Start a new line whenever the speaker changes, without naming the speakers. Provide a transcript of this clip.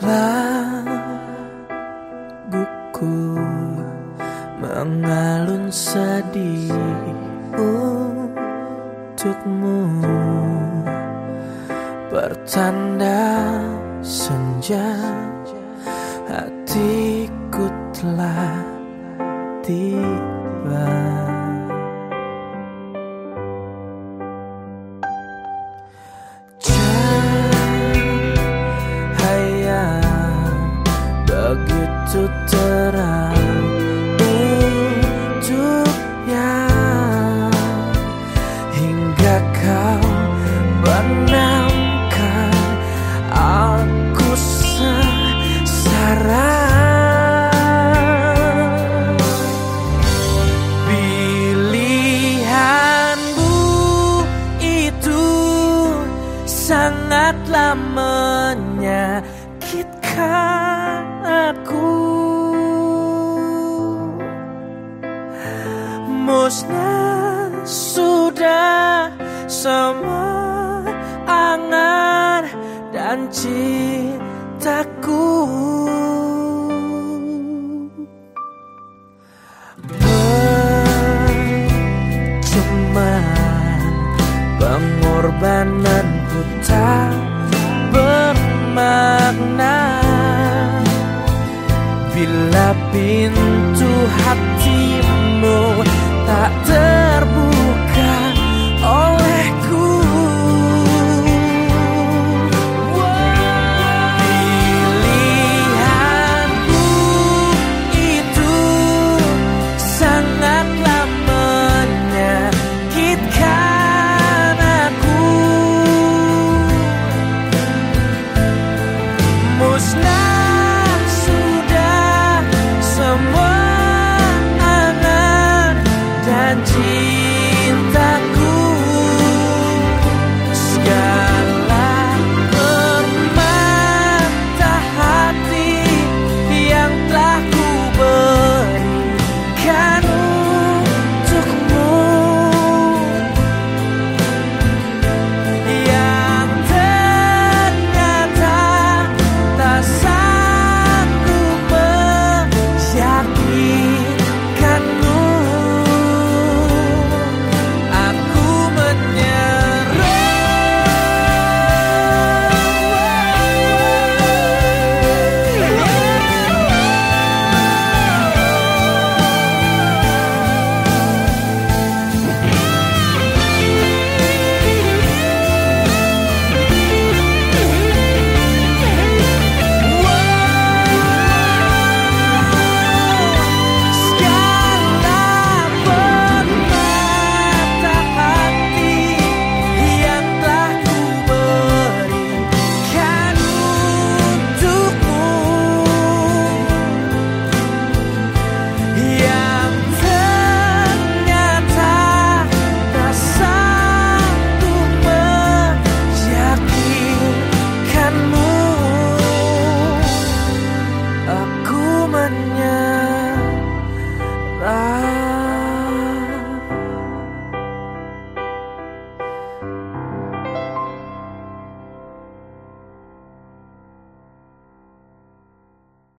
Laguku mengalun sedih untukmu. Pertanda senja hatiku telah tiba begitu terang hingga kau benamkan aku sengsara. Pilihanmu itu sangatlah menyakitkan aku Musnah sudah semua angan dan cintaku. Percuma pengorbananku tak bermakna. Bila pintu hati berikutnya